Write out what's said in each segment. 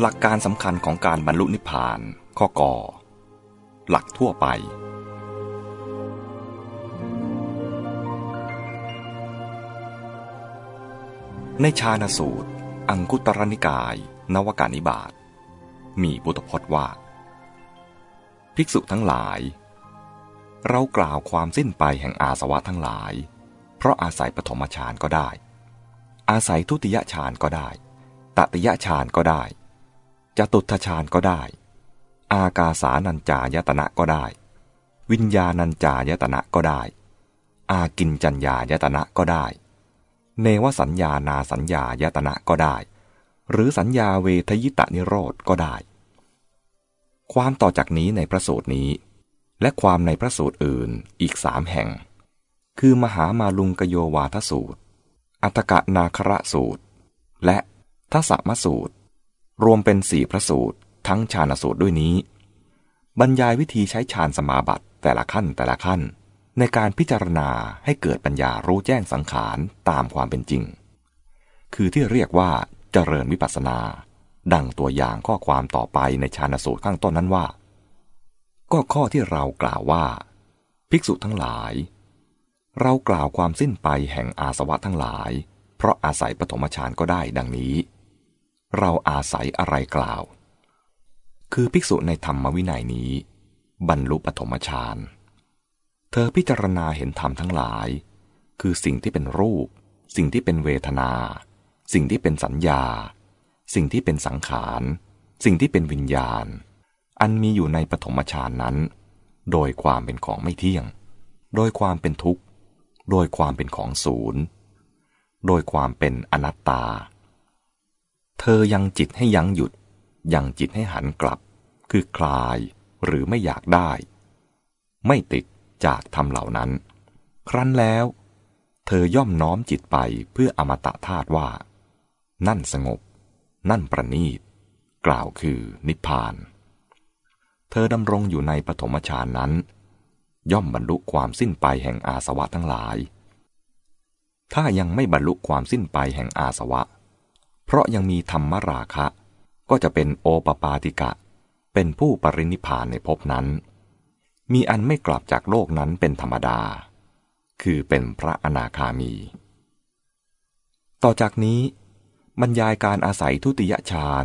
หลักการสำคัญของการบรรลุนิพพาน ข้อกอหลักทั่วไป ในชาณสูตร อังคุตรนิกาย นวการนิบาตมีพุทธพจน์ว่า ภิกษุทั้งหลาย เรากล่าวความสิ้นไปแห่งอาสวะทั้งหลาย เพราะอาศัยปฐมฌานก็ได้ อาศัยทุติยฌานก็ได้ตติยฌานก็ได้ จตุทฌานก็ได้ อากาสานัญจายตนะก็ได้ วิญญาณัญจายตนะก็ได้ อากินจัญญายตนะก็ได้ เนวสัญญานาสัญญายตนะก็ได้ หรือสัญญาเวทยิตะนิโรธก็ได้ ความต่อจากนี้ในพระสูตรนี้ และความในพระสูตรอื่นอีกสามแห่ง คือมหามาลุงกโยวาทสูตร อัตกะนาคระสูตร และทัศมสูตร รวมเป็นสี่พระสูตร ทั้งฌานสูตรด้วยนี้ บรรยายวิธีใช้ฌานสมาบัติแต่ละขั้นแต่ละขั้น ในการพิจารณาให้เกิดปัญญารู้แจ้งสังขารตามความเป็นจริง คือที่เรียกว่าเจริญวิปัสสนา ดังตัวอย่างข้อความต่อไปในฌานสูตรข้างต้นนั้นว่า ก็ข้อที่เรากล่าวว่า ภิกษุทั้งหลาย เรากล่าวความสิ้นไปแห่งอาสวะทั้งหลาย เพราะอาศัยปฐมฌานก็ได้ดังนี้ เราอาศัยอะไรกล่าว คือภิกษุในธรรมวินัยนี้ บรรลุปฐมฌาน เธอพิจารณาเห็นธรรมทั้งหลาย คือสิ่งที่เป็นรูป สิ่งที่เป็นเวทนา สิ่งที่เป็นสัญญา สิ่งที่เป็นสังขาร สิ่งที่เป็นวิญญาณ อันมีอยู่ในปฐมฌานนั้น โดยความเป็นของไม่เที่ยง โดยความเป็นทุกข์ โดยความเป็นของศูนย์ โดยความเป็นอนัตตา เธอยังจิตให้ยังหยุด ยังจิตให้หันกลับ คือคลายหรือไม่อยากได้ ไม่ติดจากทำเหล่านั้น ครั้นแล้ว เธอย่อมน้อมจิตไปเพื่ออมตะธาตุว่า นั่นสงบ นั่นประณีต กล่าวคือนิพพาน เธอดำรงอยู่ในปฐมฌานนั้น ย่อมบรรลุความสิ้นไปแห่งอาสวะทั้งหลาย ถ้ายังไม่บรรลุความสิ้นไปแห่งอาสวะ เพราะยังมีธรรมราคะ ก็จะเป็นโอปปาติกะ เป็นผู้ปรินิพานในภพนั้น มีอันไม่กลับจากโลกนั้นเป็นธรรมดา คือเป็นพระอนาคามี ต่อจากนี้ บรรยายการอาศัยทุติยฌาน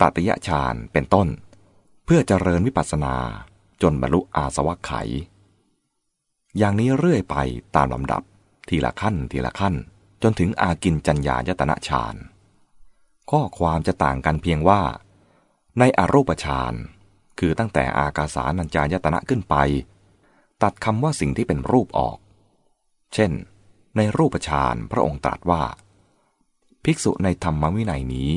ตติยฌานเป็นต้น เพื่อเจริญวิปัสสนาจนบรรลุอาสวัคไข อย่างนี้เรื่อยไปตามลำดับทีละขั้นทีละขั้น จนถึงอากินจัญญายตนะฌาน ข้อความจะต่างกันเพียงว่า ในอรูปฌานคือตั้งแต่อากาสานัญจายตนะขึ้นไป ตัดคำว่าสิ่งที่เป็นรูปออก เช่น ในรูปฌานพระองค์ตรัสว่า ภิกษุในธรรมวินัยนี้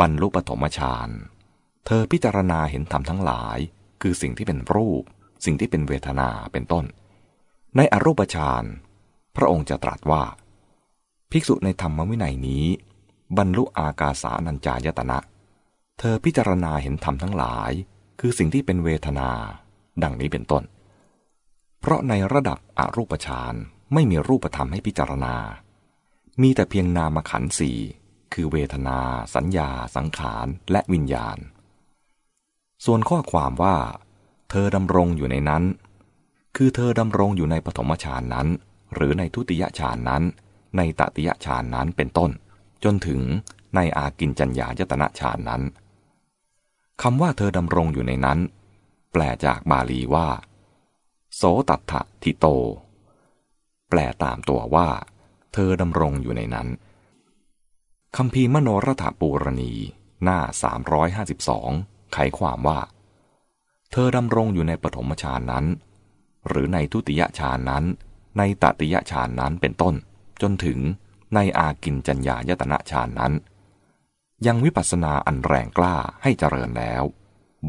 บรรลุปฐมฌานเธอพิจารณาเห็นธรรมทั้งหลาย คือสิ่งที่เป็นรูป สิ่งที่เป็นเวทนาเป็นต้น ในอรูปฌานพระองค์จะตรัสว่า ภิกษุในธรรมวินัยนี้ บรรลุอากาสานัญจายตนะ เธอพิจารณาเห็นธรรมทั้งหลาย คือสิ่งที่เป็นเวทนา ดังนี้เป็นต้น เพราะในระดับอรูปฌานไม่มีรูปธรรมให้พิจารณา มีแต่เพียงนามขันสี่คือเวทนา สัญญา สังขารและวิญญาณ ส่วนข้อความว่า เธอดำรงอยู่ในนั้น คือเธอดำรงอยู่ในปฐมฌานนั้น หรือในทุติยฌานนั้น ในตติยฌานนั้นเป็นต้น จนถึงในอากินจัญญายตนะฌานนั้นคำว่าเธอดำรงอยู่ในนั้น แปลจากบาลีว่า โสตัทะทิโต แปลตามตัวว่า เธอดำรงอยู่ในนั้นคำพีมโนรถปูรณีหน้า 352 ไขความว่า เธอดำรงอยู่ในปฐมฌานนั้น หรือในทุติยฌานนั้น ในตติยฌานนั้นเป็นต้น จนถึง ในอากินจัญญายตนะฌานนั้น ยังวิปัสสนาอันแรงกล้าให้เจริญแล้ว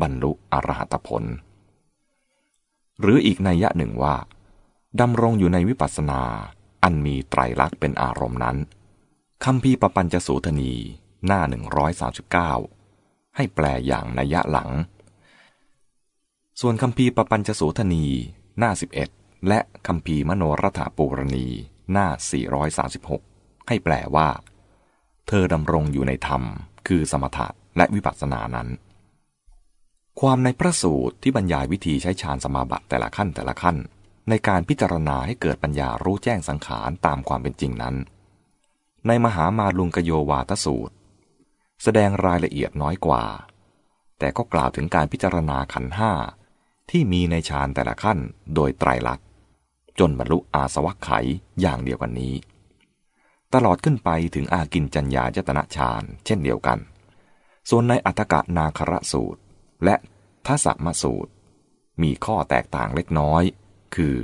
บรรลุอรหัตผล หรืออีกนัยยะหนึ่งว่าดำรงอยู่ในวิปัสสนาอันมีไตรลักษณ์เป็นอารมณ์นั้นคำพีปปัญจสูทนีหน้า 139 ให้แปลอย่างนัยยะหลัง ส่วนคำพีปปัญจสูทนีหน้า 11 และคำพีมโนรถาปูรณีหน้า 436 ให้แปลว่า เธอดำรงอยู่ในธรรม คือสมถะและวิปัสสนานั้น ความในพระสูตรที่บรรยายวิธีใช้ฌานสมาบัติแต่ละขั้นแต่ละขั้น ในการพิจารณาให้เกิดปัญญารู้แจ้งสังขารตามความเป็นจริงนั้น ในมหามาลุงกโยวาทสูตร แสดงรายละเอียดน้อยกว่า แต่ก็กล่าวถึงการพิจารณาขันห้าที่มีในฌานแต่ละขั้นโดยไตรลักษณ์จนบรรลุอาสวัคไขอย่างเดียวกันนี้ ตลอดขึ้นไปถึงอากินจัญญายตนะฌานเช่นเดียวกัน ส่วนในอัตกะนาคระสูตร และทัศมสูตร มีข้อแตกต่างเล็กน้อย คือ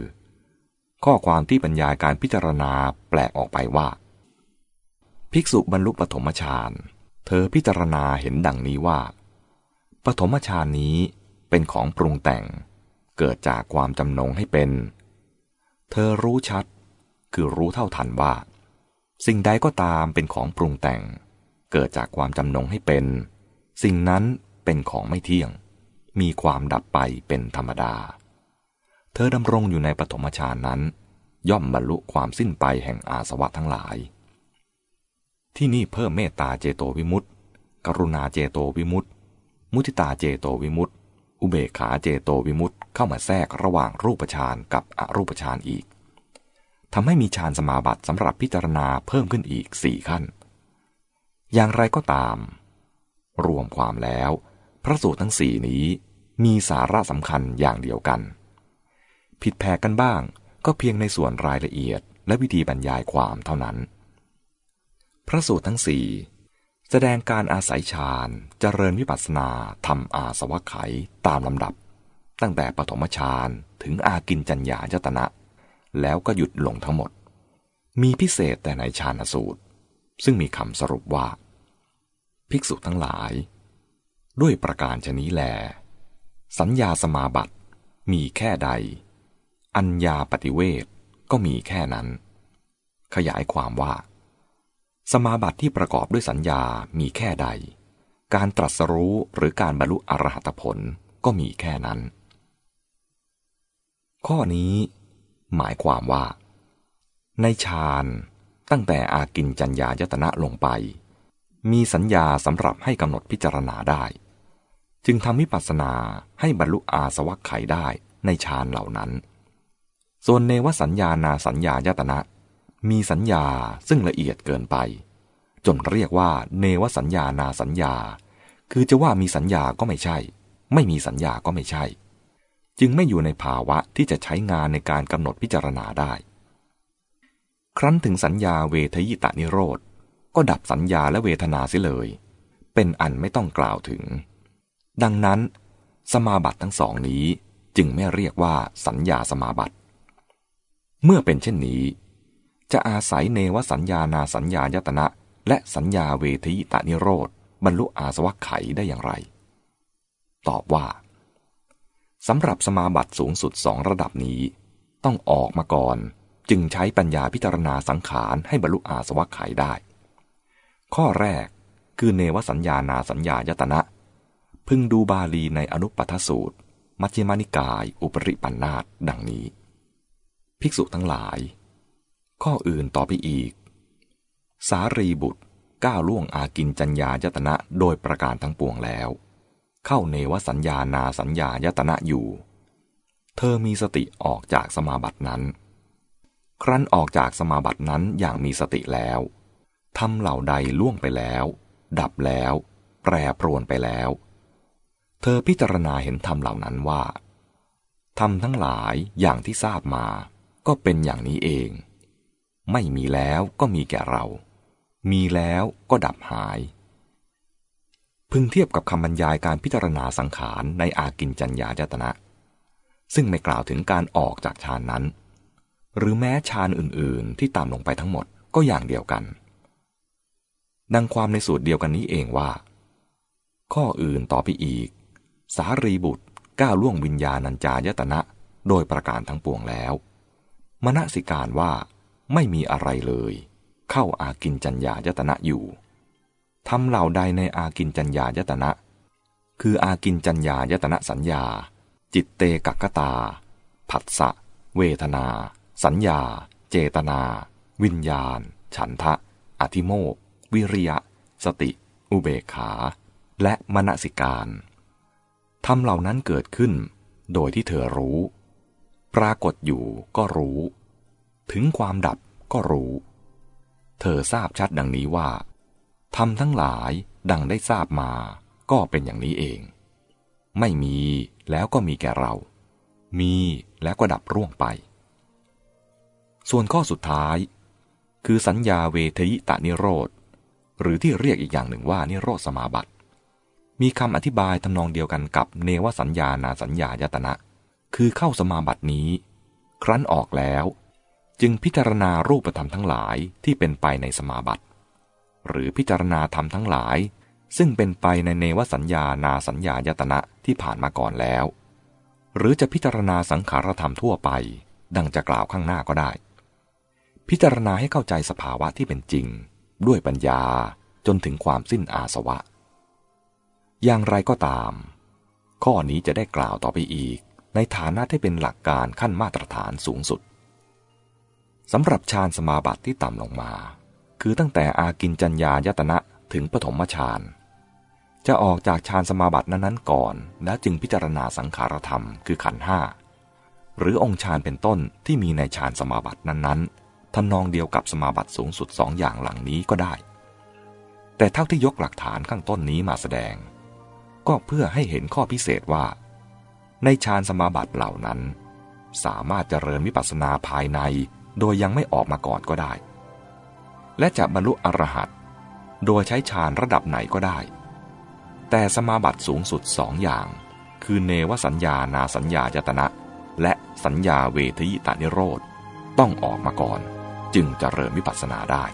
ข้อความที่บรรยายการพิจารณาแปลกออกไปว่า ภิกษุบรรลุปฐมฌานเธอพิจารณาเห็นดังนี้ว่า ปฐมฌานนี้เป็นของปรุงแต่งเกิดจากความจำนงให้เป็น เธอรู้ชัด คือรู้เท่าทันว่า สิ่งใดก็ตามเป็นของปรุงแต่ง เกิดจากความจำนงให้เป็น สิ่งนั้นเป็นของไม่เที่ยง มีความดับไปเป็นธรรมดา เธอดำรงอยู่ในปฐมฌานนั้น ย่อมบรรลุความสิ้นไปแห่งอาสวะทั้งหลาย ที่นี่เพิ่มเมตตาเจโตวิมุตติ กรุณาเจโตวิมุตติ มุทิตาเจโตวิมุตติ อุเบขาเจโตวิมุตต์เข้ามาแทรกระหว่างรูปฌานกับอรูปฌานอีก ทำให้มีฌานสมาบัติสำหรับพิจารณาเพิ่มขึ้นอีกสี่ขั้น อย่างไรก็ตาม รวมความแล้ว พระสูตรทั้งสี่นี้มีสาระสำคัญอย่างเดียวกัน ผิดแผกกันบ้างก็เพียงในส่วนรายละเอียดและวิธีบรรยายความเท่านั้น พระสูตรทั้งสี่แสดงการอาศัยฌานเจริญวิปัสสนาทำอาสวะไขตามลำดับ ตั้งแต่ปฐมฌานถึงอากินจัญญายตนะ แล้วก็หยุดลงทั้งหมด มีพิเศษแต่ในฌานสูตร ซึ่งมีคำสรุปว่า ภิกษุทั้งหลาย ด้วยประการชนี้แล สัญญาสมาบัติมีแค่ใด อัญญาปฏิเวทก็มีแค่นั้น ขยายความว่า สมาบัติที่ประกอบด้วยสัญญามีแค่ใด การตรัสรู้หรือการบรรลุอรหัตผลก็มีแค่นั้น ข้อนี้ หมายความว่า ในฌานตั้งแต่อากินจัญญายตนะลงไป มีสัญญาสำหรับให้กำหนดพิจารณาได้ จึงทำวิปัสสนาให้บรรลุอาสวัคไขได้ในฌานเหล่านั้น ส่วนเนวสัญญานาสัญญายตนะ มีสัญญาซึ่งละเอียดเกินไป จนเรียกว่าเนวสัญญานาสัญญา คือจะว่ามีสัญญาก็ไม่ใช่ ไม่มีสัญญาก็ไม่ใช่ จึงไม่อยู่ในภาวะที่จะใช้งานในการกำหนดพิจารณาได้ ครั้นถึงสัญญาเวทยิตานิโรธ ก็ดับสัญญาและเวทนาเสียเลย เป็นอันไม่ต้องกล่าวถึง ดังนั้น สมาบัติทั้งสองนี้จึงไม่เรียกว่าสัญญาสมาบัติ เมื่อเป็นเช่นนี้ จะอาศัยเนวสัญญานาสัญญายตนะ และสัญญาเวทีตานิโรธ บรรลุอาสวัคไขได้อย่างไร ตอบว่า สำหรับสมาบัติสูงสุดสองระดับนี้ ต้องออกมาก่อน จึงใช้ปัญญาพิจารณาสังขารให้บรรลุอาสวัคไขได้ ข้อแรกคือเนวสัญญานาสัญญายตนะ พึงดูบาลีในอนุปัฏสูตร มัชฌิมานิกาย อุปริปันธาตดังนี้ ภิกษุทั้งหลาย ข้ออื่นต่อไปอีก สารีบุตรก้าวล่วงอากินจัญญายตนะโดยประการทั้งปวงแล้ว เข้าเนวสัญญานาสัญญายตนะอยู่ เธอมีสติออกจากสมาบัตินั้น ครั้นออกจากสมาบัตินั้นอย่างมีสติแล้วทำเหล่าใดล่วงไปแล้ว ดับแล้ว แปรปรวนไปแล้ว เธอพิจารณาเห็นธรรมเหล่านั้นว่าธรรมทั้งหลายอย่างที่ทราบมา ก็เป็นอย่างนี้เอง ไม่มีแล้วก็มีแก่เรา มีแล้วก็ดับหาย พึงเทียบกับคำบรรยายการพิจารณาสังขารในอากินจัญญาจตนะ ซึ่งไม่กล่าวถึงการออกจากฌานนั้น หรือแม้ฌานอื่นๆ ที่ตามลงไปทั้งหมดก็อย่างเดียวกัน ดังความในสูตรเดียวกันนี้เองว่า ข้ออื่นต่อไปอีก สารีบุตรก้าวล่วงวิญญาณัญจายตนะ โดยประการทั้งปวงแล้ว มณสิการว่าไม่มีอะไรเลย เข้าอากินจัญญายตนะอยู่ ทำเหล่าใดในอากินจัญญายตนะ คืออากินจัญญายตนะสัญญา จิตเตกักตา ผัสสะ เวทนา สัญญา เจตนา วิญญาณ ฉันทะ อธิโมก วิริยะ สติ อุเบกขา และมณสิการทำเหล่านั้นเกิดขึ้น โดยที่เธอรู้ ปรากฏอยู่ก็รู้ ถึงความดับก็รู้ เธอทราบชัดดังนี้ว่า ทำทั้งหลายดังได้ทราบมาก็เป็นอย่างนี้เอง ไม่มีแล้วก็มีแก่เรา มีแล้วก็ดับร่วงไป ส่วนข้อสุดท้าย คือสัญญาเวทยิตานิโรธ หรือที่เรียกอีกอย่างหนึ่งว่านิโรธสมาบัติ มีคำอธิบายทำนองเดียวกันกับเนวสัญญานาสัญญายตนะ คือเข้าสมาบัตินี้ ครั้นออกแล้ว จึงพิจารณารูปธรรมทั้งหลายที่เป็นไปในสมาบัติ หรือพิจารณาธรรมทั้งหลาย ซึ่งเป็นไปในเนวสัญญานาสัญญายตนะที่ผ่านมาก่อนแล้ว หรือจะพิจารณาสังขารธรรมทั่วไป ดังจะกล่าวข้างหน้าก็ได้ พิจารณาให้เข้าใจสภาวะที่เป็นจริง ด้วยปัญญาจนถึงความสิ้นอาสวะ อย่างไรก็ตาม ข้อนี้จะได้กล่าวต่อไปอีก ในฐานะที่เป็นหลักการขั้นมาตรฐานสูงสุดสำหรับฌานสมาบัติที่ต่ำลงมา คือตั้งแต่อากินจัญญายตนะถึงปฐมฌาน จะออกจากฌานสมาบัตินั้นๆก่อน แล้วจึงพิจารณาสังขารธรรมคือขันห้าหรือองค์ฌานเป็นต้นที่มีในฌานสมาบัตินั้นๆทำนองเดียวกับสมาบัติสูงสุดสองอย่างหลังนี้ก็ได้ แต่เท่าที่ยกหลักฐานข้างต้นนี้มาแสดง ก็เพื่อให้เห็นข้อพิเศษว่า ในฌานสมาบัติเหล่านั้น สามารถเจริญวิปัสสนาภายในโดยยังไม่ออกมาก่อนก็ได้ และจะบรรลุอรหัตโดยใช้ฌานระดับไหนก็ได้ แต่สมาบัติสูงสุดสองอย่าง คือเนวสัญญานาสัญญาจตนะ และสัญญาเวทยิตานิโรธ ต้องออกมาก่อน จึงจะเริ่มวิปัสสนาได้